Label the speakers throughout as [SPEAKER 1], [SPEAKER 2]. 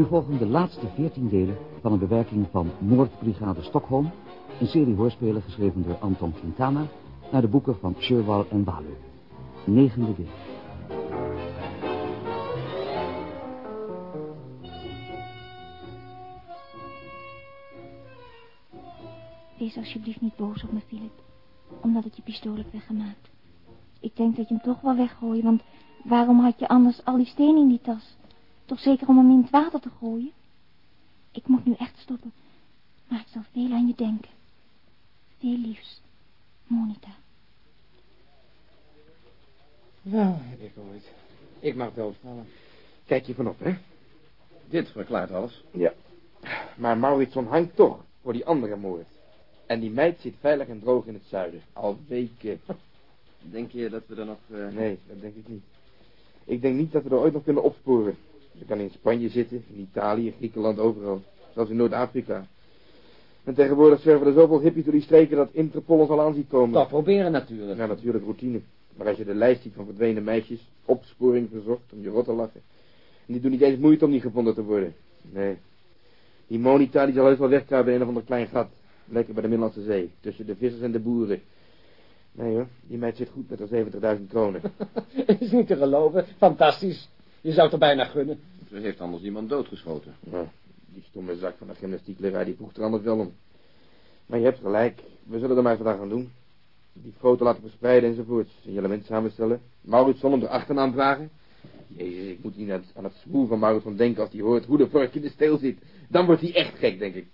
[SPEAKER 1] Nu volgen de laatste veertien delen van een bewerking van Moordbrigade Stockholm, een serie hoorspelen geschreven door Anton Quintana, naar de boeken van Sherwal en Walu. Negende deel.
[SPEAKER 2] Wees alsjeblieft niet boos op me, Philip. Omdat ik je pistool heb weggemaakt. Ik denk dat je hem toch wel weggooien, want waarom had je anders al die stenen in die tas? Toch zeker om hem in het water te gooien? Ik moet nu echt stoppen, maar ik zal veel aan je denken. Veel liefs, Monica.
[SPEAKER 3] Nou, ik ooit. Ik mag doodvallen. Kijk je vanop, hè? Dit verklaart alles. Ja. Maar Mauritsson hangt toch voor die andere moord. En die meid zit veilig en droog in het zuiden. Al weken.
[SPEAKER 4] Denk je dat we er nog... Uh...
[SPEAKER 3] Nee, dat denk ik niet. Ik denk niet dat we er ooit nog kunnen opsporen. Ze kan in Spanje zitten, in Italië, Griekenland, overal. Zelfs in Noord-Afrika. En tegenwoordig zwerven er zoveel hippies door die streken dat Interpol ons al aan komen.
[SPEAKER 4] Toch proberen natuurlijk.
[SPEAKER 3] Ja, natuurlijk routine. Maar als je de lijst ziet van verdwenen meisjes, opsporing verzocht om je rot te lachen. En die doen niet eens moeite om niet gevonden te worden. Nee. Die Monita die zal heus wel wegkrabben in een of ander klein gat. Lekker bij de Middellandse Zee. Tussen de vissers en de boeren. Nee hoor, die meid zit goed met haar 70.000 kronen.
[SPEAKER 4] Is niet te geloven. Fantastisch. Je zou het er bijna gunnen.
[SPEAKER 5] Ze heeft anders iemand doodgeschoten.
[SPEAKER 3] Ja, die stomme zak van de gymnastiekleraar, die vroeg er anders wel om. Maar je hebt gelijk. We zullen er maar vandaag aan doen. Die foto laten verspreiden enzovoort. Signalement samenstellen. Maurits om de achternaam vragen. Jezus, ik moet niet aan het spoel van Maurits van denken als hij hoort hoe de vork in de steel zit. Dan wordt hij echt gek, denk ik.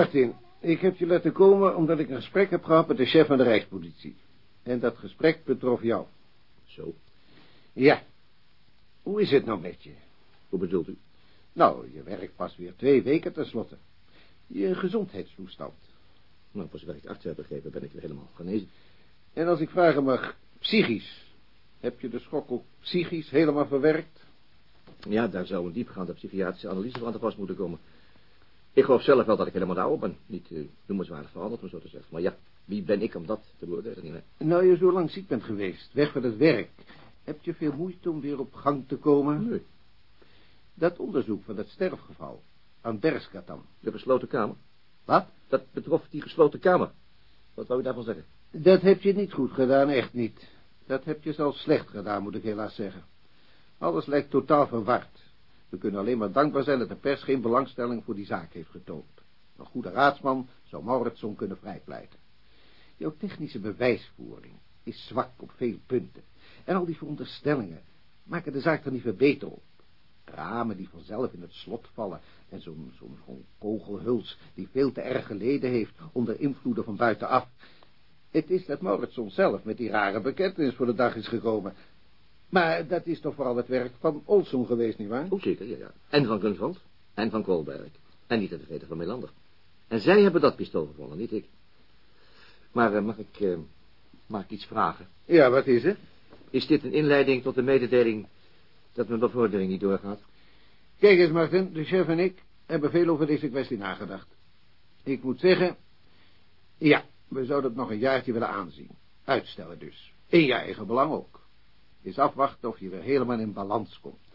[SPEAKER 6] Martin, ik heb je laten komen omdat ik een gesprek heb gehad met de chef van de Rijkspolitie. En dat gesprek betrof jou.
[SPEAKER 5] Zo?
[SPEAKER 6] Ja. Hoe is het nou met je?
[SPEAKER 5] Hoe bedoelt u?
[SPEAKER 6] Nou, je werkt pas weer twee weken tenslotte. Je gezondheidstoestand.
[SPEAKER 5] Nou, voor zover ik achter heb begrepen, ben ik weer helemaal genezen.
[SPEAKER 6] En als ik vragen mag, psychisch, heb je de schok ook psychisch helemaal verwerkt?
[SPEAKER 5] Ja, daar zou een diepgaande psychiatrische analyse van te pas moeten komen. Ik geloof zelf wel dat ik helemaal oud ben. Niet uh, noemenswaardig veranderd, om zo te zeggen. Maar ja, wie ben ik om dat te beoordelen?
[SPEAKER 6] Nou, je zo lang ziek bent geweest, weg van het werk. Heb je veel moeite om weer op gang te komen?
[SPEAKER 5] Nee.
[SPEAKER 6] Dat onderzoek van dat sterfgeval aan Berskatan.
[SPEAKER 5] De gesloten kamer?
[SPEAKER 6] Wat?
[SPEAKER 5] Dat betrof die gesloten kamer. Wat wou u daarvan zeggen?
[SPEAKER 6] Dat heb je niet goed gedaan, echt niet. Dat heb je zelfs slecht gedaan, moet ik helaas zeggen. Alles lijkt totaal verward. We kunnen alleen maar dankbaar zijn dat de pers geen belangstelling voor die zaak heeft getoond. Een goede raadsman zou Mauritsson kunnen vrijpleiten. Jouw technische bewijsvoering is zwak op veel punten. En al die veronderstellingen maken de zaak er niet veel beter op. Ramen die vanzelf in het slot vallen en zo'n kogelhuls die veel te erg geleden heeft onder invloeden van buitenaf. Het is dat Mauritsson zelf met die rare bekentenis voor de dag is gekomen. Maar dat is toch vooral het werk van Olson geweest, nietwaar?
[SPEAKER 5] Oh, zeker, ja, ja. En van Gunvald. En van Koolberg. En niet te vergeten van Melander. En zij hebben dat pistool gevonden, niet ik. Maar uh, mag ik, uh, mag ik iets vragen?
[SPEAKER 6] Ja, wat is het?
[SPEAKER 5] Is dit een inleiding tot de mededeling dat mijn bevordering niet doorgaat?
[SPEAKER 6] Kijk eens, Martin, de chef en ik hebben veel over deze kwestie nagedacht. Ik moet zeggen, ja, we zouden het nog een jaartje willen aanzien. Uitstellen dus. In je eigen belang ook. Is afwachten of je weer helemaal in balans komt.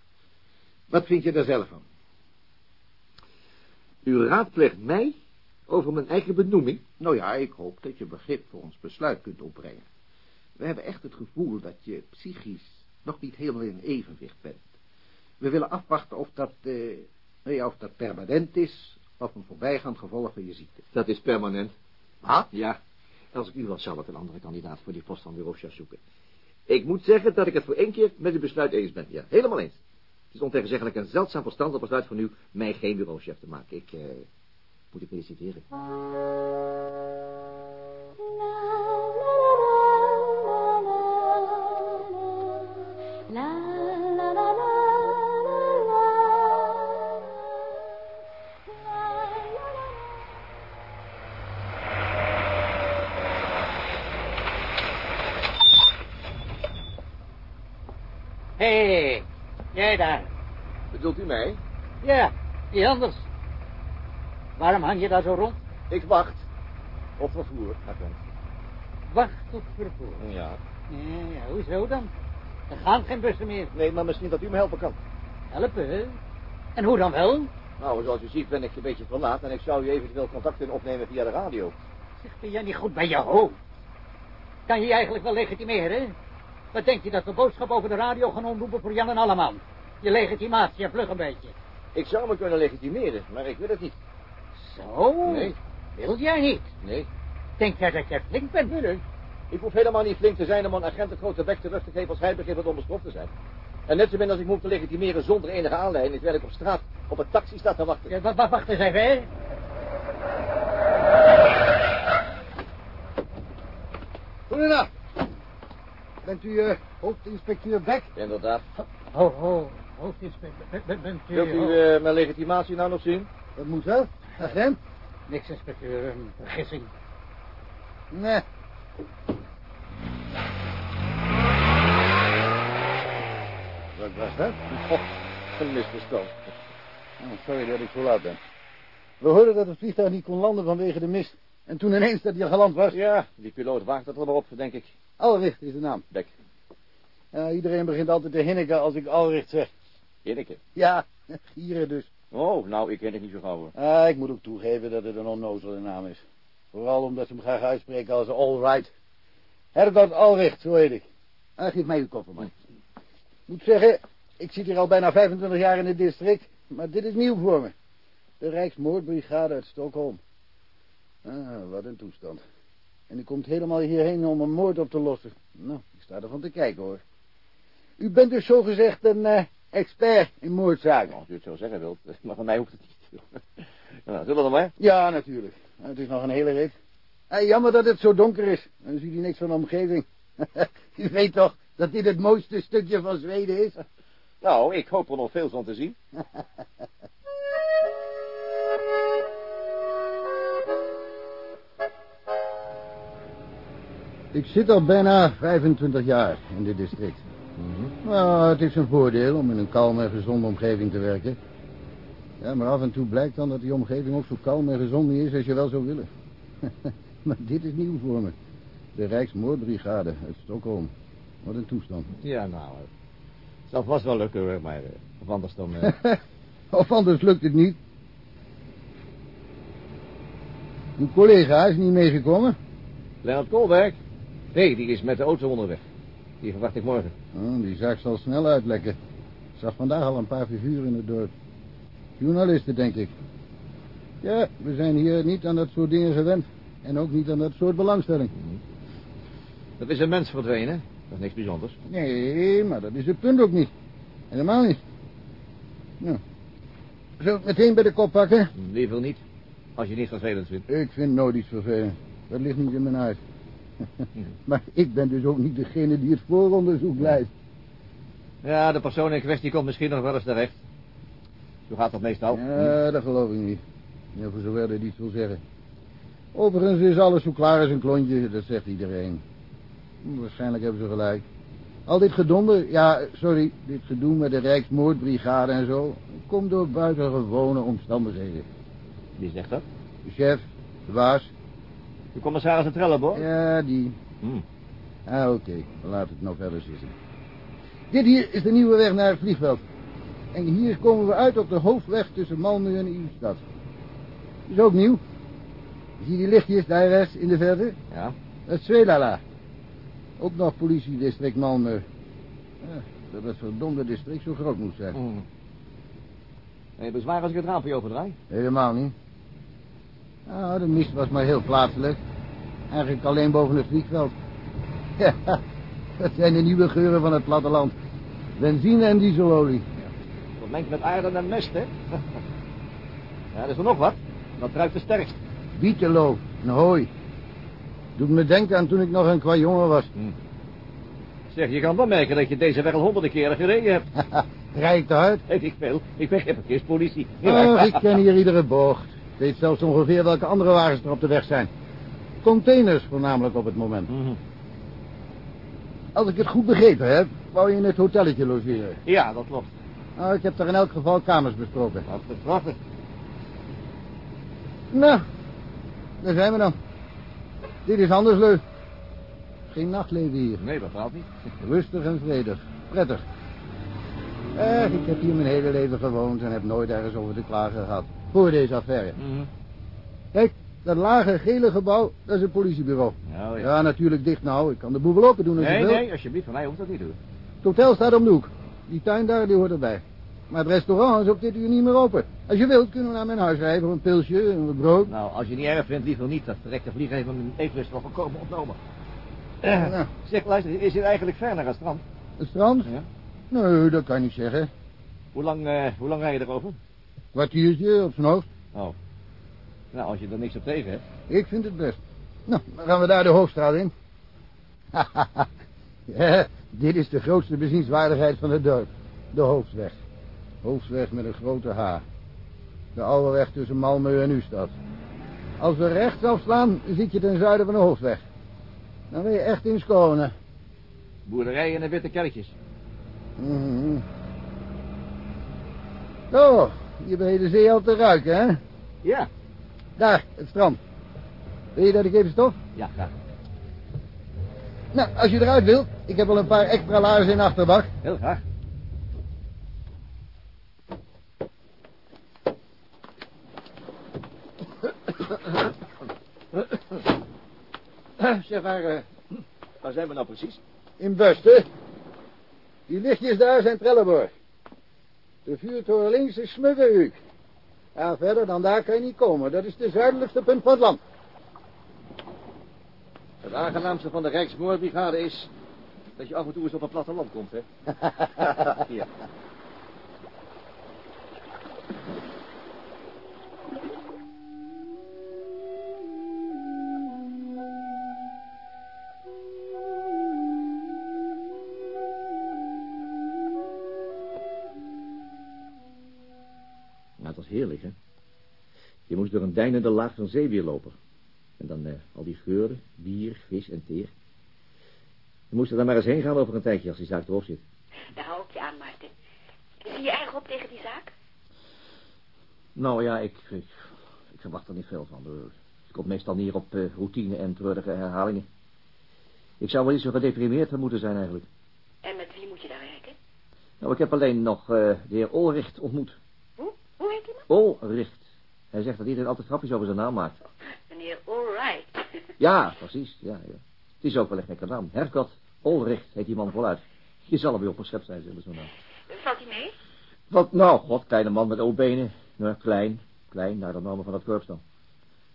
[SPEAKER 6] Wat vind je daar zelf van?
[SPEAKER 5] U raadpleegt mij over mijn eigen benoeming?
[SPEAKER 6] Nou ja, ik hoop dat je begrip voor ons besluit kunt opbrengen. We hebben echt het gevoel dat je psychisch nog niet helemaal in evenwicht bent. We willen afwachten of dat, uh, ja, of dat permanent is, of een voorbijgaand gevolg van je ziekte.
[SPEAKER 5] Dat is permanent.
[SPEAKER 6] Wat?
[SPEAKER 5] Ja, als ik u was, zou ik een andere kandidaat voor die post van bureauchef zoeken. Ik moet zeggen dat ik het voor één keer met uw besluit eens ben. Ja, helemaal eens. Het is ontegenzeggelijk een zeldzaam verstandig besluit van u mij geen bureauchef te maken. Ik, eh, moet u feliciteren.
[SPEAKER 4] Jij daar.
[SPEAKER 5] Bedoelt u mij?
[SPEAKER 4] Ja, die anders. Waarom hang je daar zo rond?
[SPEAKER 5] Ik wacht. Op vervoer, agent.
[SPEAKER 4] Wacht op vervoer.
[SPEAKER 5] Ja.
[SPEAKER 4] Ja, ja, hoezo dan? Er gaan geen bussen meer.
[SPEAKER 5] Nee, maar misschien dat u me helpen kan.
[SPEAKER 4] Helpen? En hoe dan wel?
[SPEAKER 5] Nou, zoals u ziet ben ik een beetje verlaat en ik zou u eventueel contact kunnen opnemen via de radio.
[SPEAKER 4] Zeg, ben jij niet goed bij je hoofd? Kan je je eigenlijk wel legitimeren? Wat denk je dat we boodschap over de radio gaan omroepen voor Jan en Alleman? Je legitimatie, vlug een beetje.
[SPEAKER 5] Ik zou me kunnen legitimeren, maar ik wil het niet.
[SPEAKER 4] Zo?
[SPEAKER 5] Nee.
[SPEAKER 4] Wil jij niet?
[SPEAKER 5] Nee.
[SPEAKER 4] Denk jij dat jij flink bent?
[SPEAKER 5] Nee, nee. Ik hoef helemaal niet flink te zijn om een agent een grote bek terug te geven als hij begint wat onbesproft te zijn. En net zo min als ik moet te legitimeren zonder enige aanleiding, terwijl ik op straat op een taxi sta te wachten.
[SPEAKER 4] Ja, wa- wa- wacht eens even, hè?
[SPEAKER 7] Goedendag. Bent u eh, hoofdinspecteur Beck?
[SPEAKER 5] Inderdaad.
[SPEAKER 4] Ho, ho, hoofdinspecteur. Ben- ben- Bent u...
[SPEAKER 5] Wilt u eh, mijn legitimatie nou nog zien?
[SPEAKER 7] Dat moet wel. Agent?
[SPEAKER 4] Niks, inspecteur, een vergissing.
[SPEAKER 7] Nee. Wat was dat?
[SPEAKER 5] Oh, een misverstand.
[SPEAKER 7] Oh, sorry dat ik zo laat ben. We hoorden dat het vliegtuig niet kon landen vanwege de mist. En toen ineens dat hij al geland was.
[SPEAKER 5] Ja, die piloot waagt het er maar op, denk ik.
[SPEAKER 7] Alricht is de naam.
[SPEAKER 5] Bek.
[SPEAKER 7] Iedereen begint altijd te hinniken als ik Alricht zeg.
[SPEAKER 5] Hinneke.
[SPEAKER 7] Ja, gieren dus.
[SPEAKER 5] Oh, nou, ik ken het niet zo gauw hoor.
[SPEAKER 7] Ah, ik moet ook toegeven dat het een onnozele naam is. Vooral omdat ze hem graag uitspreken als Allright. Herbert Alricht, zo heet ik. Ah, geef mij uw koffer, man. Ik moet zeggen, ik zit hier al bijna 25 jaar in het district, maar dit is nieuw voor me. De Rijksmoordbrigade uit Stockholm. Ah, wat een toestand. En u komt helemaal hierheen om een moord op te lossen. Nou, ik sta ervan te kijken, hoor. U bent dus zogezegd een eh, expert in moordzaken.
[SPEAKER 5] Als u het zo zeggen wilt, maar van mij hoeft het niet. nou, zullen we dan maar?
[SPEAKER 7] Ja, natuurlijk. Het is nog een hele rit. Eh, jammer dat het zo donker is. Dan ziet u niks van de omgeving. u weet toch dat dit het mooiste stukje van Zweden is?
[SPEAKER 5] Nou, ik hoop er nog veel van te zien.
[SPEAKER 7] Ik zit al bijna 25 jaar in dit district. Nou, het is een voordeel om in een kalme en gezonde omgeving te werken. Ja, maar af en toe blijkt dan dat die omgeving ook zo kalm en gezond niet is als je wel zou willen. maar dit is nieuw voor me. De Rijksmoordbrigade uit Stockholm. Wat een toestand.
[SPEAKER 5] Ja, nou, eh, het zal vast wel lukken hoor, maar eh, of anders dan... eh,
[SPEAKER 7] of anders lukt het niet. Uw collega is niet meegekomen.
[SPEAKER 5] Leonard Koolberg? Nee, die is met de auto onderweg. Die verwacht ik morgen.
[SPEAKER 7] Oh, die zaak zal snel uitlekken. Ik zag vandaag al een paar figuren in het dorp. Journalisten, denk ik. Ja, we zijn hier niet aan dat soort dingen gewend. En ook niet aan dat soort belangstelling.
[SPEAKER 5] Dat is een mens verdwenen. Dat is niks bijzonders.
[SPEAKER 7] Nee, maar dat is het punt ook niet. Helemaal niet. Nou. Zullen we het meteen bij de kop pakken?
[SPEAKER 5] Liever niet. Als je niet vervelend vindt.
[SPEAKER 7] Ik vind nooit iets vervelend. Dat ligt niet in mijn huis. maar ik ben dus ook niet degene die het vooronderzoek leidt.
[SPEAKER 5] Ja, de persoon in kwestie komt misschien nog wel eens terecht. Zo gaat dat meestal.
[SPEAKER 7] Ja, dat geloof ik niet. Ja, voor zover dat iets wil zeggen. Overigens is alles zo klaar als een klontje, dat zegt iedereen. Waarschijnlijk hebben ze gelijk. Al dit gedonder, ja, sorry, dit gedoe met de Rijksmoordbrigade en zo, komt door buitengewone omstandigheden.
[SPEAKER 5] Wie zegt dat?
[SPEAKER 7] De chef, de baas,
[SPEAKER 5] De commissaris in Trelleborg?
[SPEAKER 7] ja, die.
[SPEAKER 5] Hm.
[SPEAKER 7] Ah, oké, we laten het nou verder zitten. Dit hier is de nieuwe weg naar het vliegveld. En hier komen we uit op de hoofdweg tussen Malmö en Ystad. Is ook nieuw. Zie je die lichtjes daar rechts in de verte?
[SPEAKER 5] Ja.
[SPEAKER 7] Dat is. Ook nog politiedistrict Malmö. Ja, dat het verdomde district zo groot moet zijn.
[SPEAKER 5] Hm. Heb je bezwaar als ik het raampje opendraai?
[SPEAKER 7] Helemaal niet. Nou, de mist was maar heel plaatselijk. Eigenlijk alleen boven het vliegveld. Ja, dat zijn de nieuwe geuren van het platteland. Benzine en dieselolie.
[SPEAKER 5] Vermengd met aarde en mest, hè? ja, er is er nog wat. Dat ruikt het sterkst.
[SPEAKER 7] Bieteloof en hooi. Doet me denken aan toen ik nog een kwa jongen was.
[SPEAKER 5] Zeg, je kan wel merken dat je deze weg al honderden keren gereden hebt.
[SPEAKER 7] Rijd hard?
[SPEAKER 5] Weet ik veel. Ik ben geen verkeerspolitie.
[SPEAKER 7] Oh, ik ken hier iedere bocht. Weet zelfs ongeveer welke andere wagens er op de weg zijn. Containers voornamelijk op het moment.
[SPEAKER 5] Mhm.
[SPEAKER 7] Als ik het goed begrepen heb, wou je in het hotelletje logeren.
[SPEAKER 5] Ja, dat klopt.
[SPEAKER 7] Nou, ik heb daar in elk geval kamers besproken.
[SPEAKER 5] Wat betrappen.
[SPEAKER 7] Nou, daar zijn we dan. Dit is Andersleu. Geen nachtleven hier.
[SPEAKER 5] Nee, bepaald niet.
[SPEAKER 7] Rustig en vredig. Prettig. Eh, ik heb hier mijn hele leven gewoond en heb nooit ergens over te klagen gehad. Voor deze affaire.
[SPEAKER 5] Mhm.
[SPEAKER 7] Kijk, dat lage gele gebouw, dat is het politiebureau.
[SPEAKER 5] Nou, ja.
[SPEAKER 7] Ja, natuurlijk dicht nou. Ik kan de boel wel open doen als
[SPEAKER 5] Nee,
[SPEAKER 7] je wil.
[SPEAKER 5] nee, alsjeblieft, van mij hoeft dat niet doen.
[SPEAKER 7] Het hotel staat om de hoek. Die tuin daar, die hoort erbij. Maar het restaurant is op dit uur niet meer open. Als je wilt, kunnen we naar mijn huis rijden voor een pilsje en wat brood.
[SPEAKER 5] Nou, als je niet erg vindt, liever niet. Dat verrekte vliegen heeft mijn eetlust wel volkomen ontnomen.
[SPEAKER 7] Nou,
[SPEAKER 5] Zeg, luister, is dit eigenlijk ver naar het strand?
[SPEAKER 7] het strand?
[SPEAKER 5] Ja.
[SPEAKER 7] Nee, dat kan je niet zeggen.
[SPEAKER 5] Hoe lang, eh, hoe lang rij je erover?
[SPEAKER 7] Kwartiertje op zijn hoogst.
[SPEAKER 5] Oh. Nou, als je er niks op tegen hebt.
[SPEAKER 7] Ik vind het best. Nou, dan gaan we daar de hoofdstraat in. ja, dit is de grootste bezienswaardigheid van het dorp. De hoofdweg. Hoofdweg met een grote H. De oude weg tussen Malmö en Ustad. Als we rechts afslaan, zit je ten zuiden van de hoofdweg. Dan ben je echt in Skåne.
[SPEAKER 5] Boerderijen en witte kerkjes.
[SPEAKER 7] Mhm. Zo, je bent de zee al te ruiken, hè?
[SPEAKER 5] Ja.
[SPEAKER 7] Daar, het strand. Wil je dat ik even stof?
[SPEAKER 5] Ja, graag.
[SPEAKER 7] Nou, als je eruit wilt, ik heb wel een paar extra laarzen in de achterbak.
[SPEAKER 5] Heel graag. Zeg, waar, eh, waar zijn we nou precies?
[SPEAKER 7] In Busten. Die lichtjes daar zijn Trelleborg. De vuurtoren links is Smuggehuuk. Ja, verder dan daar kan je niet komen. Dat is de zuidelijkste punt van het land.
[SPEAKER 5] Het aangenaamste van de Rijksmoordbrigade is dat je af en toe eens op een platteland komt, hè? Hier. Door een deinende laag van zeewier lopen. En dan eh, al die geuren, bier, vis en teer. Je moest er dan maar eens heen gaan over een tijdje als die zaak erop zit.
[SPEAKER 8] Daar hou ik je aan, Maarten. Zie je erg op tegen die zaak?
[SPEAKER 5] Nou ja, ik, ik, ik verwacht er niet veel van. Het komt meestal neer op eh, routine en treurige herhalingen. Ik zou wel niet zo gedeprimeerd van moeten zijn eigenlijk.
[SPEAKER 8] En met wie moet je daar werken?
[SPEAKER 5] Nou, ik heb alleen nog eh, de heer Olricht ontmoet.
[SPEAKER 8] Hoe? Hoe heet man?
[SPEAKER 5] Olricht. Hij zegt dat iedereen altijd grapjes over zijn naam maakt.
[SPEAKER 8] Meneer Allright.
[SPEAKER 5] Ja, precies. Ja, ja. Het is ook wel een gekke naam. Herkot Olricht heet die man voluit. Je zal er weer op geschept zijn, zullen zo'n naam.
[SPEAKER 8] Valt hij mee?
[SPEAKER 5] Wat nou, god, kleine man met O-benen. Nou, klein, klein, naar de normen van het korps dan.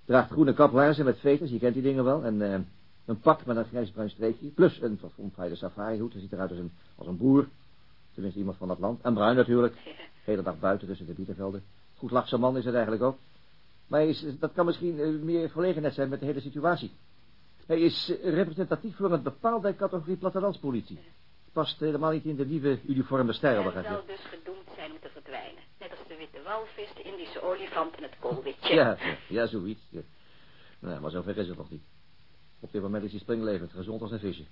[SPEAKER 5] Draagt groene kaplaarzen met veters, je kent die dingen wel. En eh, een pak met een grijsbruin streepje. Plus een verfomfaaide safarihoed. Hij ziet eruit als een, als een boer. Tenminste, iemand van dat land. En bruin natuurlijk. Hele dag buiten tussen de bietenvelden. Goed lachse man is het eigenlijk ook. Maar is, dat kan misschien eh, meer verlegenheid zijn met de hele situatie. Hij is eh, representatief voor een bepaalde categorie plattelandspolitie. Past helemaal niet in de nieuwe uniforme stijl,
[SPEAKER 8] Hij zal dus gedoemd zijn om te verdwijnen. Net als de witte walvis, de Indische olifant en het koolwitje.
[SPEAKER 5] Ja, ja, ja, zoiets. Ja. Nou, maar zover is het nog niet. Op dit moment is hij springlevend, gezond als een visje.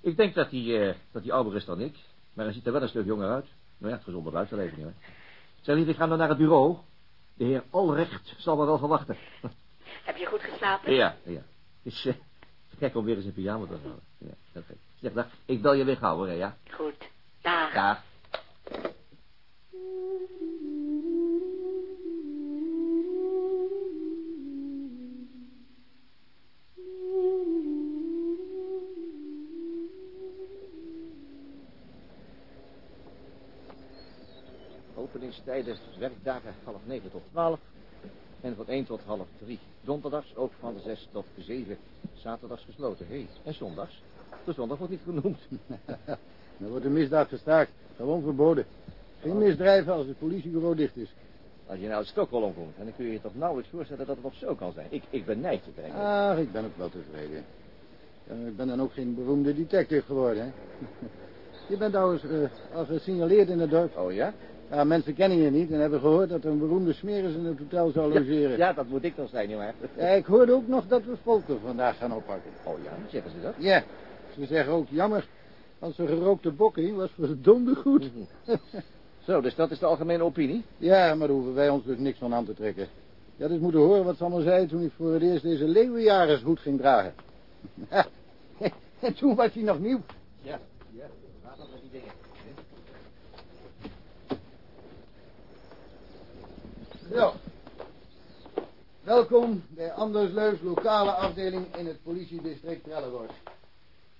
[SPEAKER 5] Ik denk dat hij, eh, dat hij ouder is dan ik, maar hij ziet er wel een stuk jonger uit. Nou ja, het gezonde buitenleven, hoor. Zeg lief, ik ga dan naar het bureau. De heer Alrecht zal me wel verwachten.
[SPEAKER 8] Heb je goed geslapen?
[SPEAKER 5] Ja, ja. Is eh, gek om weer eens in pyjama te gaan. Ja, oké. Zeg, dag, ik bel je weer gauw, hoor, hè, ja?
[SPEAKER 8] Goed. Dag.
[SPEAKER 5] Ja. Openingstijden, werkdagen half negen tot twaalf. En van één tot half drie. Donderdags ook van zes tot zeven. Zaterdags gesloten. Hé, en zondags? De zondag wordt niet genoemd.
[SPEAKER 7] Dan wordt de misdaad gestaakt. Gewoon verboden. Geen misdrijven als het politiebureau dicht is.
[SPEAKER 5] Als je nou uit Stockholm komt, dan kun je je toch nauwelijks voorstellen dat het nog zo kan zijn. Ik, ik benijd je eigenlijk.
[SPEAKER 7] Ach, ik ben ook wel tevreden. Ik ben dan ook geen beroemde detective geworden, hè. Je bent trouwens eh, al gesignaleerd in het dorp.
[SPEAKER 5] Oh ja?
[SPEAKER 7] Ja, mensen kennen je niet en hebben gehoord dat er een beroemde smeris in het hotel zou logeren.
[SPEAKER 5] Ja, dat moet ik dan zijn, nietwaar?
[SPEAKER 7] Ja, ik hoorde ook nog dat we Volker vandaag gaan oppakken.
[SPEAKER 5] Oh ja, zeggen ze dat?
[SPEAKER 7] Ja, ze zeggen ook jammer. Als er gerookte bokking was verdomde goed.
[SPEAKER 5] Zo, dus dat is de algemene opinie?
[SPEAKER 7] Ja, maar daar hoeven wij ons dus niks van aan te trekken. Je had eens moeten horen wat ze allemaal zei toen ik voor het eerst deze leeuwenjagershoed ging dragen. en toen was hij nog nieuw.
[SPEAKER 5] Ja, ja. Laat dat met die dingen.
[SPEAKER 7] Zo. Welkom bij Andersleus lokale afdeling in het politiedistrict Trelleborg.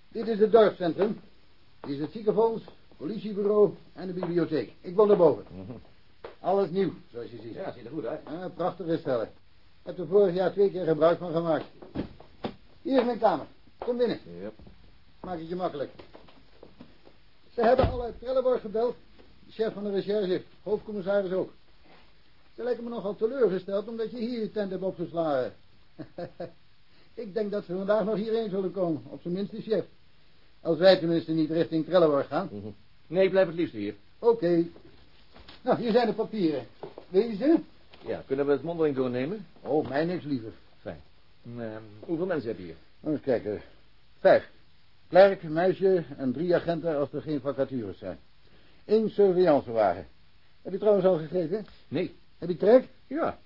[SPEAKER 7] Dit is het dorpscentrum. Dit is het ziekenfonds, politiebureau en de bibliotheek. Ik woon daarboven. Alles nieuw, zoals je ziet.
[SPEAKER 5] Ja, ziet er goed uit.
[SPEAKER 7] Ja, prachtige stellen. Ik heb er vorig jaar twee keer gebruik van gemaakt. Hier is mijn kamer. Kom binnen.
[SPEAKER 5] Ja.
[SPEAKER 7] Maak het je makkelijk. Ze hebben al uit Trelleborg gebeld. De chef van de recherche, hoofdcommissaris ook. Ze lijken me nogal teleurgesteld omdat je hier je tent hebt opgeslagen. Ik denk dat ze vandaag nog hierheen zullen komen. Op zijn minst de chef. Als wij tenminste niet richting Trelleborg gaan.
[SPEAKER 5] Mhm. Nee, blijf het liefst hier.
[SPEAKER 7] Oké. Nou, hier zijn de papieren. Wil je ze?
[SPEAKER 5] Ja, kunnen we het mondeling doornemen?
[SPEAKER 7] Oh, mij niks liever.
[SPEAKER 5] Fijn. Ehm, hoeveel mensen heb je hier?
[SPEAKER 7] Nou, eens kijken. Vijf. Klerk, meisje en drie agenten als er geen vacatures zijn. Eén surveillancewagen. Heb je trouwens al gegeten?
[SPEAKER 5] Nee.
[SPEAKER 7] Heb je trek?
[SPEAKER 5] Ja.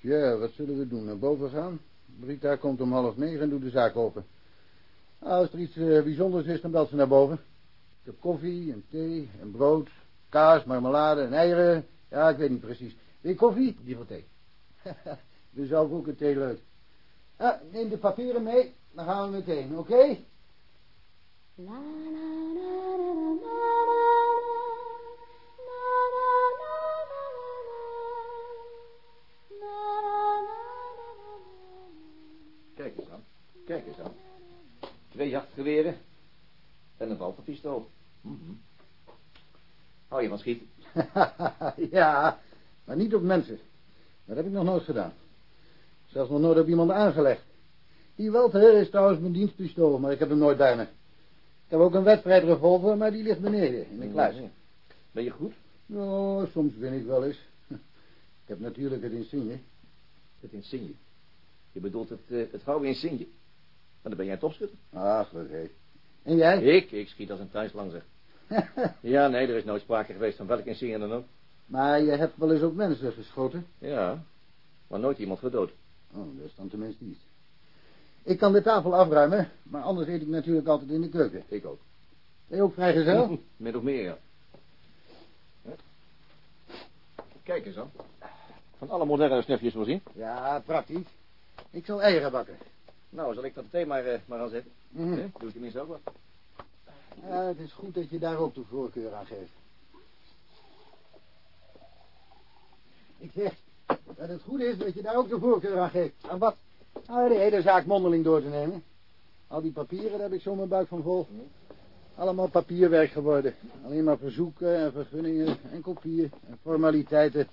[SPEAKER 7] Tja, wat zullen we doen? Naar boven gaan? Brita komt om half negen en doet de zaak open. Nou, als er iets eh, bijzonders is, dan belt ze naar boven. Ik heb koffie en thee en brood, kaas, marmelade en eieren. Ja, ik weet niet precies. Wil je koffie?
[SPEAKER 5] Liever thee.
[SPEAKER 7] Dus zelf ook een thee leuk. Ja, neem de papieren mee, dan gaan we meteen, oké?
[SPEAKER 5] Kijk En een walterpistool. Mhm. Hou je van schieten?
[SPEAKER 7] ja, maar niet op mensen. Dat heb ik nog nooit gedaan. Zelfs nog nooit op iemand aangelegd. Die Welter is trouwens mijn dienstpistool, maar ik heb hem nooit bij me. Ik heb ook een wedstrijdrevolver, maar die ligt beneden, in de kluis.
[SPEAKER 5] Ben je goed?
[SPEAKER 7] Nou, soms win ik wel eens. Ik heb natuurlijk het insigne.
[SPEAKER 5] Het insigne. Je bedoelt het, eh, het gouden insigne? Maar dan ben jij topschutter.
[SPEAKER 7] Ach, wat heet. En jij?
[SPEAKER 5] Ik? Ik schiet als een tuinslang zeg. Ja, nee, er is nooit sprake geweest van welk insigne dan ook.
[SPEAKER 7] maar je hebt wel eens op mensen geschoten.
[SPEAKER 5] Ja, maar nooit iemand gedood.
[SPEAKER 7] Oh, dat is dan tenminste iets. Ik kan de tafel afruimen, maar anders eet ik natuurlijk altijd in de keuken.
[SPEAKER 5] Ik ook.
[SPEAKER 7] Ben je ook vrijgezel?
[SPEAKER 5] Min of meer, ja. Kijk eens dan. Van alle moderne snufjes voorzien.
[SPEAKER 7] Ja, praktisch. Ik zal eieren bakken.
[SPEAKER 5] Nou, zal ik dat thee maar, eh, maar aan zetten?
[SPEAKER 7] Mhm.
[SPEAKER 5] Hè? Doe ik tenminste ook wat.
[SPEAKER 7] Ja, het is goed dat je daar ook de voorkeur aan geeft. Ik zeg dat het goed is dat je daar ook de voorkeur aan geeft. Aan wat? Nou, de hele zaak mondeling door te nemen. Al die papieren, daar heb ik zo mijn buik van vol. Allemaal papierwerk geworden. Alleen maar verzoeken en vergunningen en kopieën en formaliteiten.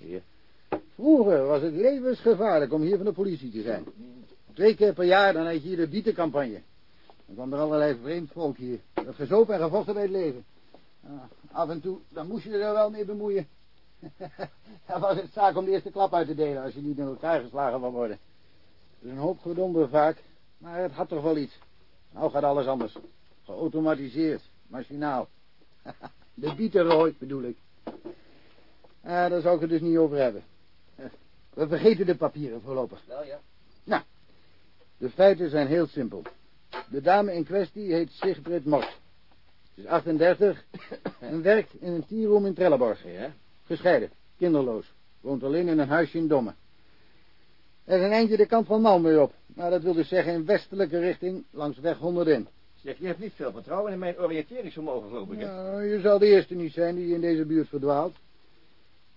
[SPEAKER 7] Vroeger was het levensgevaarlijk om hier van de politie te zijn. Twee keer per jaar dan had je hier de bietencampagne. Dan kwam er allerlei vreemd volk hier. Dat gezopen en gevochten bij het leven. Ja, af en toe, dan moest je er wel mee bemoeien. dan was het zaak om de eerste klap uit te delen als je niet in elkaar geslagen wil worden. Is een hoop gedonder vaak, maar het had toch wel iets. Nou gaat alles anders. Geautomatiseerd, machinaal. de bietenrooi bedoel ik. Ah, daar zou ik het dus niet over hebben. We vergeten de papieren voorlopig.
[SPEAKER 5] Wel, ja.
[SPEAKER 7] De feiten zijn heel simpel. De dame in kwestie heet Sigrid Mort. Ze is 38 en werkt in een tierroom in Trelleborg.
[SPEAKER 5] Ja?
[SPEAKER 7] Gescheiden, kinderloos. Woont alleen in een huisje in Domme. Er is een eindje de kant van Malmö op. Maar dat wil dus zeggen in westelijke richting langs weg 101.
[SPEAKER 5] Zeg, je hebt niet veel vertrouwen in mijn oriënteringsvermogen, geloof ik. hè?
[SPEAKER 7] Nou, je zal de eerste niet zijn die in deze buurt verdwaalt.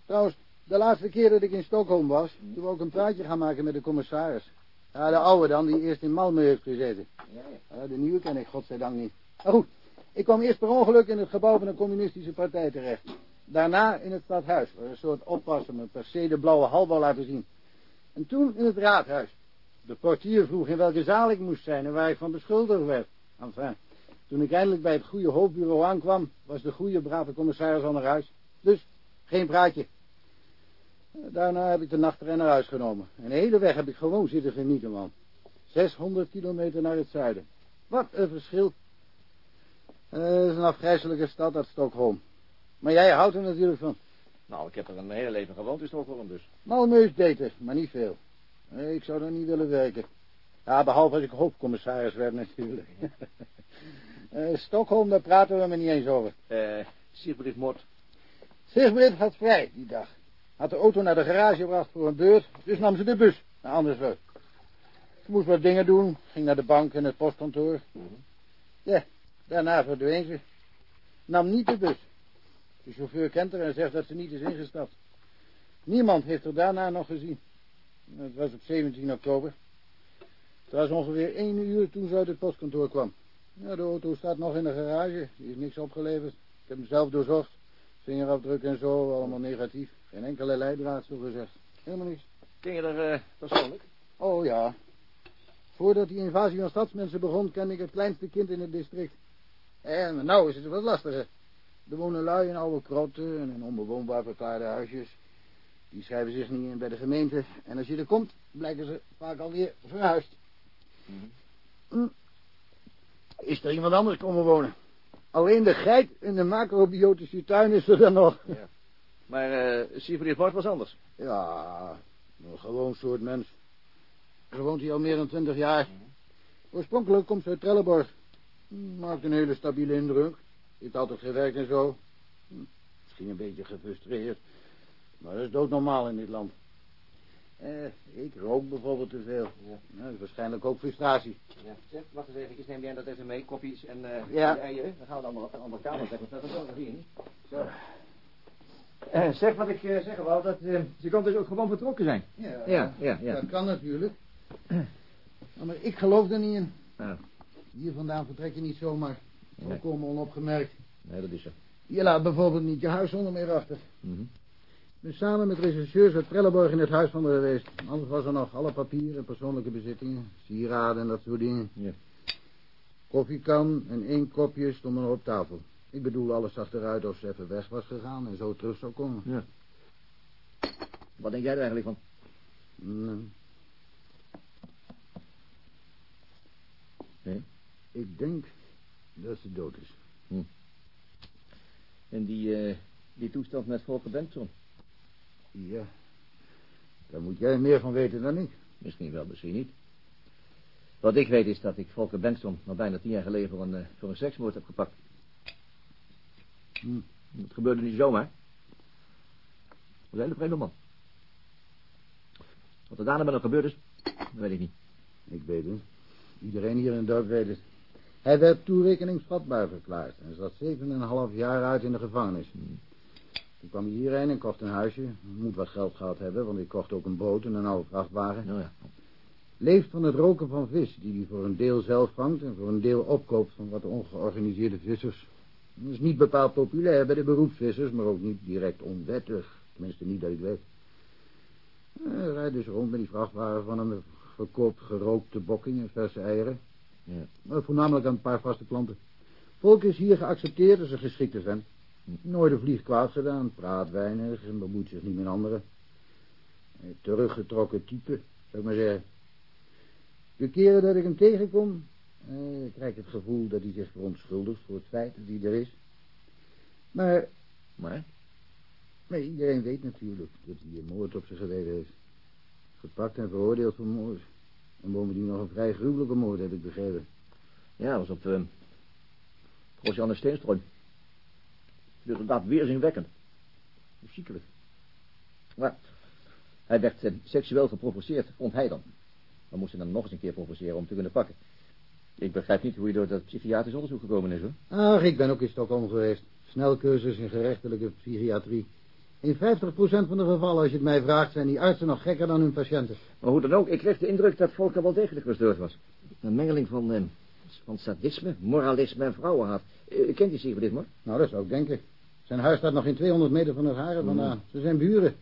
[SPEAKER 7] Trouwens, de laatste keer dat ik in Stockholm was, toen we ook een praatje gaan maken met de commissaris. Ja, de oude dan, die eerst in Malmö heeft gezeten.
[SPEAKER 5] Ja,
[SPEAKER 7] de nieuwe ken ik godzijdank niet. Maar goed, ik kwam eerst per ongeluk in het gebouw van een communistische partij terecht. Daarna in het stadhuis, waar een soort oppasser me per se de blauwe hal wou laten zien. En toen in het raadhuis. De portier vroeg in welke zaal ik moest zijn en waar ik van beschuldigd werd. Enfin, toen ik eindelijk bij het goede hoofdbureau aankwam, was de goede brave commissaris al naar huis. Dus, geen praatje. Daarna heb ik de nachtrein naar huis genomen. En de hele weg heb ik gewoon zitten genieten, man. 600 kilometer naar het zuiden. Wat een verschil. Eh, Het is een afgrijzelijke stad, dat Stockholm. Maar jij houdt er natuurlijk van.
[SPEAKER 5] Nou, ik heb er een hele leven gewoond in Stockholm dus.
[SPEAKER 7] Malmö is beter, maar niet veel. Nee, ik zou daar niet willen werken. Ja, behalve als ik hoofdcommissaris werd natuurlijk. Eh Stockholm, daar praten we me niet eens over.
[SPEAKER 5] Eh, Sigrid Mort.
[SPEAKER 7] Sigrid had vrij die dag. Had de auto naar de garage gebracht voor een beurt, dus nam ze de bus naar Andersweg. Ze moest wat dingen doen, ging naar de bank en het postkantoor. Ja, daarna verdween ze. Nam niet de bus. De chauffeur kent haar en zegt dat ze niet is ingestapt. Niemand heeft haar daarna nog gezien. Het was op 17 oktober. Het was ongeveer één uur toen ze uit het postkantoor kwam. Ja, de auto staat nog in de garage. Die is niks opgeleverd. Ik heb hem zelf doorzocht. Vingerafdruk en zo, allemaal negatief. Geen enkele leidraad, zo gezegd. Helemaal niks.
[SPEAKER 5] Ken je er eh, persoonlijk?
[SPEAKER 7] Oh ja. Voordat die invasie van stadsmensen begon, kende ik het kleinste kind in het district. En nou is het wat lastiger. Er wonen lui in oude krotten en in onbewoonbaar verklaarde huisjes. Die schrijven zich niet in bij de gemeente. En als je er komt, blijken ze vaak alweer verhuisd. Hm. Is er iemand anders komen wonen? Alleen de geit in de macrobiotische tuin is er dan nog.
[SPEAKER 5] Ja. Maar eh Sigrid Mort was anders.
[SPEAKER 7] Ja, een gewoon soort mens. Ze woont hier al meer dan twintig jaar. Oorspronkelijk komt ze uit Trelleborg. Maakt een hele stabiele indruk. Heeft altijd gewerkt en zo. Hm, Misschien een beetje gefrustreerd. Maar dat is doodnormaal in dit land. Eh, ik rook bijvoorbeeld te veel. Ja. dat is waarschijnlijk ook frustratie.
[SPEAKER 5] Ja. Zeg, wacht eens even, neem jij dat even mee, kopjes en eh
[SPEAKER 7] Ja.
[SPEAKER 5] die eieren. Dan gaan we dan naar een andere kamer zeggen. Dat is wel hier niet. Zo. Eh, zeg wat ik eh, zeggen wou, dat eh, ze kan dus ook gewoon vertrokken zijn.
[SPEAKER 7] Ja,
[SPEAKER 5] Ja, ja, ja.
[SPEAKER 7] Dat kan natuurlijk. Maar ik geloof er niet in.
[SPEAKER 5] Ja.
[SPEAKER 7] Hier vandaan vertrek je niet zomaar.
[SPEAKER 5] Nee.
[SPEAKER 7] Volkomen onopgemerkt.
[SPEAKER 5] Nee, dat is zo.
[SPEAKER 7] Je laat bijvoorbeeld niet je huis zonder meer achter.
[SPEAKER 5] Mhm.
[SPEAKER 7] Ik ben samen met rechercheurs uit Trelleborg in het huis van de geweest. Anders was er nog alle papieren, persoonlijke bezittingen, sieraden en dat soort dingen.
[SPEAKER 5] Ja.
[SPEAKER 7] Koffiekan en één kopje stonden er op tafel. Ik bedoel, alles zag eruit of ze even weg was gegaan en zo terug zou komen.
[SPEAKER 5] Ja. Wat denk jij er eigenlijk van?
[SPEAKER 7] Nee.
[SPEAKER 5] Nee?
[SPEAKER 7] Ik denk dat ze dood is.
[SPEAKER 5] En die, eh, die toestand met Volker Benson?
[SPEAKER 7] Ja. Daar moet jij meer van weten dan ik.
[SPEAKER 5] Misschien wel, misschien niet. Wat ik weet is dat ik Volker Benson al bijna tien jaar geleden voor een, eh, voor een seksmoord heb gepakt.
[SPEAKER 7] Hm.
[SPEAKER 5] Het gebeurde niet zomaar. Dat was een hele vreemde man. Wat er daarna met hem gebeurd is, dat weet ik niet.
[SPEAKER 7] Ik weet het. Iedereen hier in het dorp weet het. Hij werd toerekeningsvatbaar verklaard en zat zeven en een half jaar uit in de gevangenis. Toen kwam hij hierheen en kocht een huisje. Moet wat geld gehad hebben, want ik kocht ook een boot en een oude vrachtwagen.
[SPEAKER 5] Nou ja.
[SPEAKER 7] Leeft van het roken van vis, die hij voor een deel zelf vangt en voor een deel opkoopt van wat ongeorganiseerde vissers. Dat is niet bepaald populair bij de beroepsvissers, maar ook niet direct onwettig. Tenminste niet dat ik weet. Hij rijdt dus rond met die vrachtwagen van hem, verkoopt gerookte bokking en verse eieren.
[SPEAKER 5] Ja.
[SPEAKER 7] Maar voornamelijk aan een paar vaste klanten. Volk is hier geaccepteerd als een geschikte vent. Nooit een vlieg kwaad gedaan, praat weinig en bemoeit zich niet met anderen. Een teruggetrokken type, zou ik maar zeggen. De keren dat ik hem tegenkom, eh, krijg ik het gevoel dat hij zich verontschuldigt voor het feit dat hij er is. Maar,
[SPEAKER 5] Maar?
[SPEAKER 7] maar iedereen weet natuurlijk dat hij een moord op zijn geweten heeft. Gepakt en veroordeeld voor moord. En bovendien nog een vrij gruwelijke moord, heb ik begrepen.
[SPEAKER 5] Ja, dat was op uh, Rosjanne Steenstroom. Dus inderdaad weerzinwekkend. Ziekelijk. Maar hij werd eh, seksueel geprovoceerd, vond hij dan. We moesten hem nog eens een keer provoceren om te kunnen pakken. Ik begrijp niet hoe je door dat psychiatrisch onderzoek gekomen is, hoor.
[SPEAKER 7] Ach, ik ben ook in Stockholm geweest. Snelcursus in gerechtelijke psychiatrie. In 50% van de gevallen, als je het mij vraagt, zijn die artsen nog gekker dan hun patiënten.
[SPEAKER 5] Maar hoe dan ook, ik kreeg de indruk dat Volker wel degelijk verstoord was. Een mengeling van, eh, van sadisme, moralisme en vrouwenhaat. Uh, kent u Sigrid maar?
[SPEAKER 7] Nou, dat zou ik denken. Zijn huis staat nog geen 200 meter van het haren vandaan. Ze zijn buren.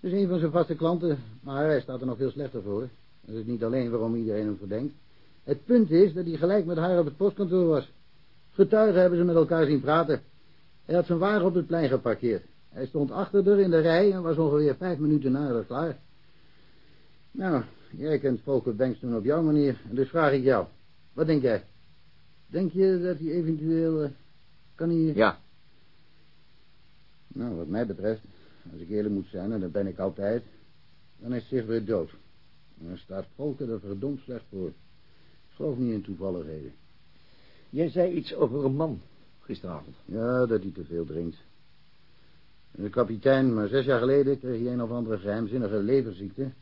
[SPEAKER 7] Dat is een van zijn vaste klanten, maar hij staat er nog veel slechter voor. Dat is niet alleen waarom iedereen hem verdenkt. Het punt is dat hij gelijk met haar op het postkantoor was. Getuigen hebben ze met elkaar zien praten. Hij had zijn wagen op het plein geparkeerd. Hij stond achter haar in de rij en was ongeveer vijf minuten na haar klaar. Nou, jij kent Volker Bankston op jouw manier, en dus vraag ik jou. Wat denk jij? Denk je dat hij eventueel... eh, kan hij...
[SPEAKER 5] Ja.
[SPEAKER 7] Nou, wat mij betreft, als ik eerlijk moet zijn, en dat ben ik altijd, dan is Sigrid dood. En dan staat Volker er verdomd slecht voor. Geloof niet in toevalligheden.
[SPEAKER 5] Jij zei iets over een man gisteravond.
[SPEAKER 7] Ja, dat hij te veel drinkt. De kapitein, maar zes jaar geleden kreeg hij een of andere geheimzinnige leverziekte.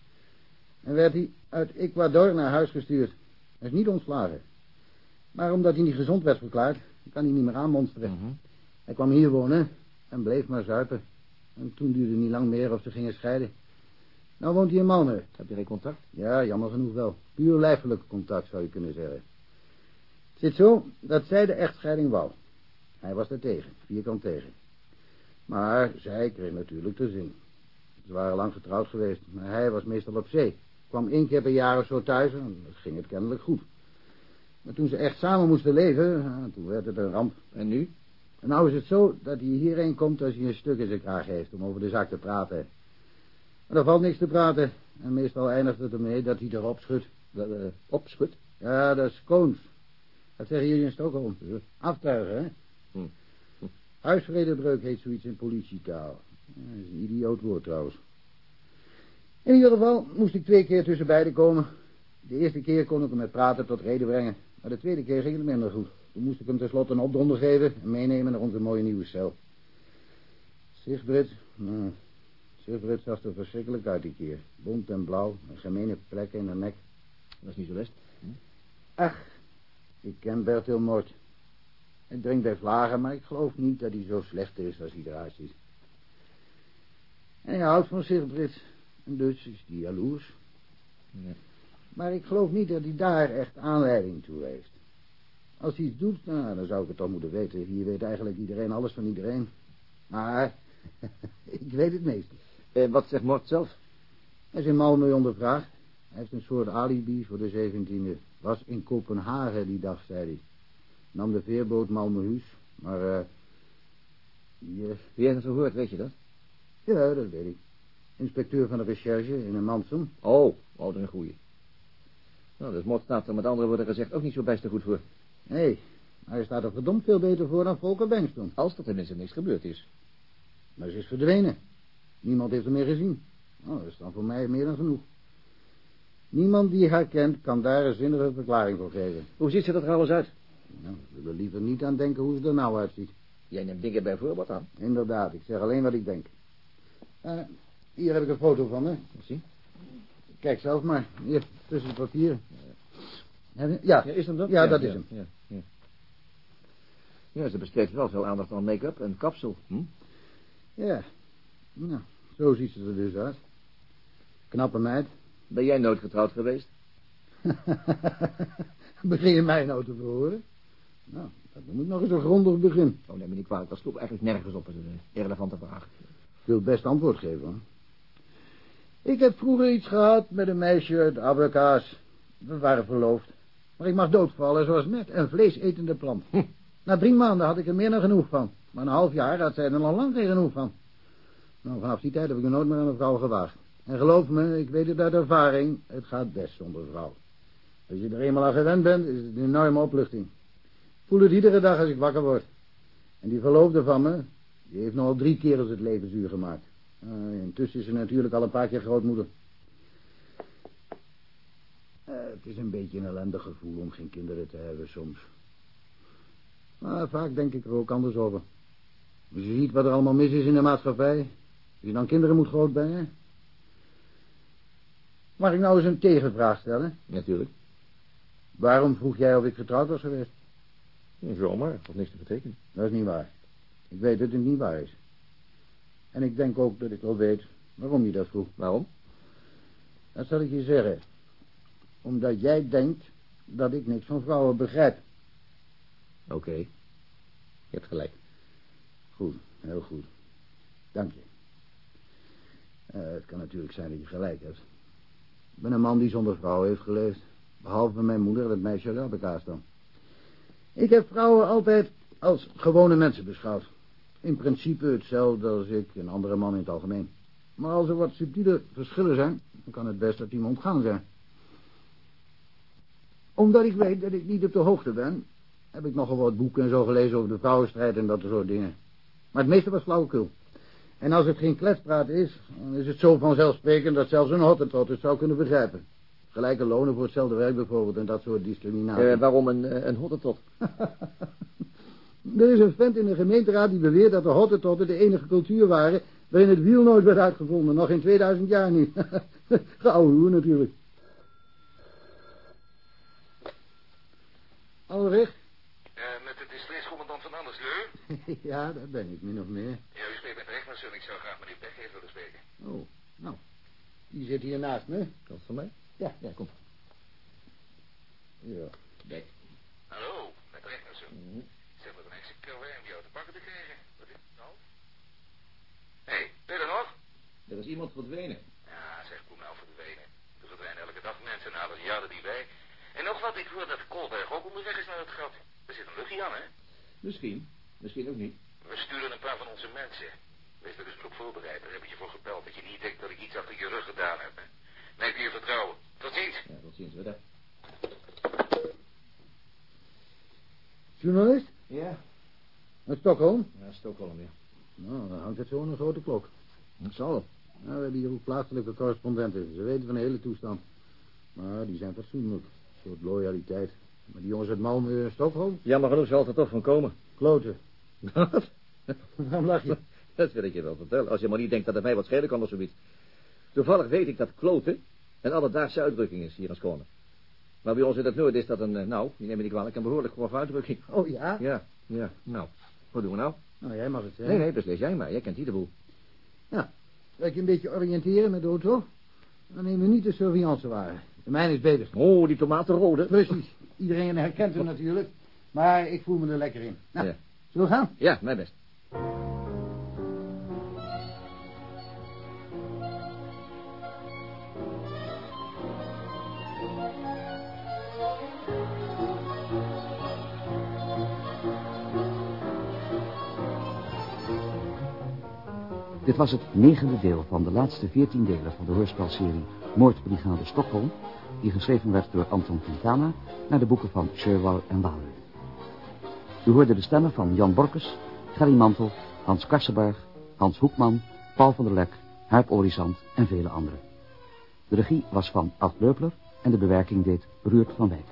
[SPEAKER 7] En werd hij uit Ecuador naar huis gestuurd. Hij is niet ontslagen. Maar omdat hij niet gezond werd verklaard, kan hij niet meer aanmonsteren.
[SPEAKER 5] Mhm.
[SPEAKER 7] Hij kwam hier wonen en bleef maar zuipen. En toen duurde het niet lang meer of ze gingen scheiden. Nou woont hij in Malmö.
[SPEAKER 5] Heb je geen contact?
[SPEAKER 7] Ja, jammer genoeg wel. Puur lijfelijk contact zou je kunnen zeggen. Het zit zo dat zij de echtscheiding wou. Hij was er tegen, vierkant tegen. Maar zij kreeg natuurlijk te zin. Ze waren lang getrouwd geweest, maar hij was meestal op zee. Kwam één keer per jaar of zo thuis en dan ging het kennelijk goed. Maar toen ze echt samen moesten leven, ja, toen werd het een ramp.
[SPEAKER 5] En nu?
[SPEAKER 7] En nou is het zo dat hij hierheen komt als hij een stuk in zijn kraag heeft om over de zaak te praten. Maar er valt niks te praten. En meestal eindigt het ermee dat hij erop schudt.
[SPEAKER 5] Dat, opschut?
[SPEAKER 7] Ja, dat is koons. Dat zeggen jullie in Stockholm. Aftuigen, hè?
[SPEAKER 5] Hm. Hm.
[SPEAKER 7] Huisvredebreuk heet zoiets in politietaal. Dat is een idioot woord trouwens. In ieder geval moest ik twee keer tussen beiden komen. De eerste keer kon ik hem met praten tot reden brengen. Maar de tweede keer ging het minder goed. Toen moest ik hem tenslotte een opdonder geven en meenemen naar onze mooie nieuwe cel. Sigrid, nou, Sigrid zag er verschrikkelijk uit die keer. Bont en blauw, een gemene plek in haar nek.
[SPEAKER 5] Dat is niet zo best.
[SPEAKER 7] Ach, ik ken Bertil Mort. Hij drinkt bij vlagen, maar ik geloof niet dat hij zo slecht is als hij eruit ziet. En hij houdt van Sigrid. En dus is hij jaloers.
[SPEAKER 5] Ja.
[SPEAKER 7] Maar ik geloof niet dat hij daar echt aanleiding toe heeft. Als hij iets doet, nou, dan zou ik het toch moeten weten. Hier weet eigenlijk iedereen alles van iedereen. Maar, ik weet het meeste.
[SPEAKER 5] Eh, wat zegt Mort zelf?
[SPEAKER 7] Hij is in Malmö ondervraagd. Hij heeft een soort alibi voor de 17e. Was in Kopenhagen die dag, zei hij. Nam de veerboot Malmöhus, maar, eh... eh,
[SPEAKER 5] Wie heeft het gehoord, weet je dat?
[SPEAKER 7] ja, dat weet ik. Inspecteur van de recherche in een Mansum.
[SPEAKER 5] Oh, dat is een goeie. Nou, dus Mort staat er met andere woorden gezegd ook niet zo best te goed voor.
[SPEAKER 7] Nee, maar hij staat er verdomd veel beter voor dan Volker Bengtson.
[SPEAKER 5] Als er tenminste niks gebeurd is.
[SPEAKER 7] Maar ze is verdwenen. Niemand heeft hem meer gezien. Nou, dat is dan voor mij meer dan genoeg. Niemand die haar kent kan daar een zinnige verklaring voor geven.
[SPEAKER 5] Hoe ziet ze er trouwens uit?
[SPEAKER 7] Nou, ik wil er liever niet aan denken hoe ze er nou uitziet.
[SPEAKER 5] Jij neemt dingen bij voorbeeld aan.
[SPEAKER 7] Inderdaad, ik zeg alleen wat ik denk. Eh, hier heb ik een foto van haar.
[SPEAKER 5] Zie?
[SPEAKER 7] Kijk zelf maar. Hier, tussen het papier. Heb je- Ja,
[SPEAKER 5] Ja, is hem dat?
[SPEAKER 7] Ja, dat is hem.
[SPEAKER 5] Ja, ja. ja, ze besteedt wel veel aandacht aan make-up en kapsel. Hm?
[SPEAKER 7] ja. Nou, zo ziet ze er dus uit. Knappe meid.
[SPEAKER 5] Ben jij nooit getrouwd geweest?
[SPEAKER 7] Begin je mij nou te verhoren? Nou, dat moet nog eens een grondig begin.
[SPEAKER 5] Oh, neem me niet kwalijk. Dat sloeg eigenlijk nergens op. Dat is een irrelevante vraag.
[SPEAKER 7] Ik wil best antwoord geven, hoor. Ik heb vroeger iets gehad met een meisje uit Abrakaas. We waren verloofd. Maar ik mag doodvallen zoals net een vleesetende plant.
[SPEAKER 5] Hm.
[SPEAKER 7] Na drie maanden had ik er meer dan genoeg van. Maar een half jaar had zij er al lang geen genoeg van. Nou, vanaf die tijd heb ik er nooit meer aan een vrouw gewaagd. En geloof me, ik weet het uit ervaring, het gaat best zonder vrouw. Als je er eenmaal aan gewend bent, is het een enorme opluchting. Ik voel het iedere dag als ik wakker word. En die verloofde van me, die heeft nogal drie keer het leven zuur gemaakt. Eh, intussen is ze natuurlijk al een paar keer grootmoeder. Eh, het is een beetje een ellendig gevoel om geen kinderen te hebben soms. Maar vaak denk ik er ook anders over. Als je ziet wat er allemaal mis is in de maatschappij. Je dan kinderen moet grootbrengen. Mag ik nou eens een tegenvraag stellen?
[SPEAKER 5] Natuurlijk.
[SPEAKER 7] Waarom vroeg jij of ik getrouwd was geweest?
[SPEAKER 5] Ja, zomaar. Dat niks te betekenen.
[SPEAKER 7] Dat is niet waar. Ik weet dat het niet waar is. En ik denk ook dat ik wel weet waarom je dat vroeg.
[SPEAKER 5] Waarom?
[SPEAKER 7] Dat zal ik je zeggen. Omdat jij denkt dat ik niks van vrouwen begrijp.
[SPEAKER 5] Oké. Je hebt gelijk.
[SPEAKER 7] Goed, heel goed. Dank je. Eh, het kan natuurlijk zijn dat je gelijk hebt. Ik ben een man die zonder vrouw heeft geleefd. Behalve mijn moeder, dat meisje uit Abbekaas dan. Ik heb vrouwen altijd als gewone mensen beschouwd. In principe hetzelfde als ik en andere mannen in het algemeen. Maar als er wat subtiele verschillen zijn, dan kan het best dat die me ontgaan zijn. Omdat ik weet dat ik niet op de hoogte ben, heb ik nogal wat boeken en zo gelezen over de vrouwenstrijd en dat soort dingen. Maar het meeste was flauwekul. En als het geen kletspraat is, dan is het zo vanzelfsprekend dat zelfs een hottentot het zou kunnen begrijpen. Gelijke lonen voor hetzelfde werk bijvoorbeeld en dat soort discriminatie.
[SPEAKER 5] Eh, waarom een, eh, een hottentot?
[SPEAKER 7] er is een vent in de gemeenteraad die beweert dat de hottentotten de enige cultuur waren waarin het wiel nooit werd uitgevonden. Nog in 2000 jaar niet. Geouwe hoer natuurlijk. Alweer?
[SPEAKER 9] De Andersleu?
[SPEAKER 7] ja, dat ben ik, min of meer.
[SPEAKER 9] Ja, u spreekt met de rechtmanseur. Ik zou graag meneer Beck willen spreken.
[SPEAKER 7] Oh, nou. Die zit hier naast me.
[SPEAKER 5] Dat van mij?
[SPEAKER 7] Ja, ja, kom.
[SPEAKER 5] Ja, Beck.
[SPEAKER 9] Hallo, met de rechtmanseur. Mm Zeg wat een echte karwei om jou te pakken te krijgen. Wat is het nou? Hé, hey, ben je er nog?
[SPEAKER 5] Er is iemand verdwenen.
[SPEAKER 9] Ja, zeg, hoe nou verdwenen? Er verdwijnen elke dag mensen, halen ze jaren die bij. En nog wat, ik hoor dat Kolberg ook onderweg is naar het gat. Er zit een luchtje aan, hè?
[SPEAKER 5] Misschien. Misschien ook niet.
[SPEAKER 9] We sturen een paar van onze mensen. Wees er dus op voorbereid. Daar heb ik je voor gebeld. Dat je niet denkt dat ik iets achter je rug gedaan heb, hè? Nee, kun je vertrouwen. Tot ziens.
[SPEAKER 5] Ja, tot ziens. Wat
[SPEAKER 7] Journalist?
[SPEAKER 5] Ja.
[SPEAKER 7] Naar Stockholm?
[SPEAKER 5] Ja, Stockholm, ja.
[SPEAKER 7] Nou, dan hangt het zo een grote klok.
[SPEAKER 5] Dat zal.
[SPEAKER 7] Nou, we hebben hier ook plaatselijke correspondenten. Ze weten van de hele toestand. Maar die zijn fatsoenlijk. Een soort loyaliteit. Maar die jongens uit Malmö en Stockholm?
[SPEAKER 5] Jammer genoeg zal het er toch van komen.
[SPEAKER 7] Kloten.
[SPEAKER 5] Wat?
[SPEAKER 7] Waarom lach je?
[SPEAKER 5] Dat wil ik je wel vertellen. Als je maar niet denkt dat het mij wat schelen kan of zoiets. Toevallig weet ik dat kloten een alledaagse uitdrukking is hier in Skåne. Maar bij ons in het noorden is dat een, nou, die neem me niet kwalijk, een behoorlijk grove uitdrukking.
[SPEAKER 7] Oh ja?
[SPEAKER 5] Ja, ja. Nou, wat doen we nou?
[SPEAKER 7] Nou, jij mag het zeggen.
[SPEAKER 5] Nee, nee, beslis jij maar. Jij kent hier de boel.
[SPEAKER 7] Ja, wil ik je een beetje oriënteren met de auto? Dan nemen we niet de surveillance waar. De mijne is beter.
[SPEAKER 5] Oh, die tomatenrode.
[SPEAKER 7] Precies. Iedereen herkent hem natuurlijk. Maar ik voel me er lekker in. Nou,
[SPEAKER 5] ja.
[SPEAKER 7] zullen we gaan?
[SPEAKER 5] Ja, mijn best.
[SPEAKER 1] Dit was het negende deel van de laatste veertien delen van de hoorspelserie Moordbrigade Stockholm, die geschreven werd door Anton Quintana naar de boeken van Sherwal en Walu. U hoorde de stemmen van Jan Borkes, Gerry Mantel, Hans Karsenberg, Hans Hoekman, Paul van der Lek, Huip Orizant en vele anderen. De regie was van Ad Leupler en de bewerking deed Ruurt van Wijk.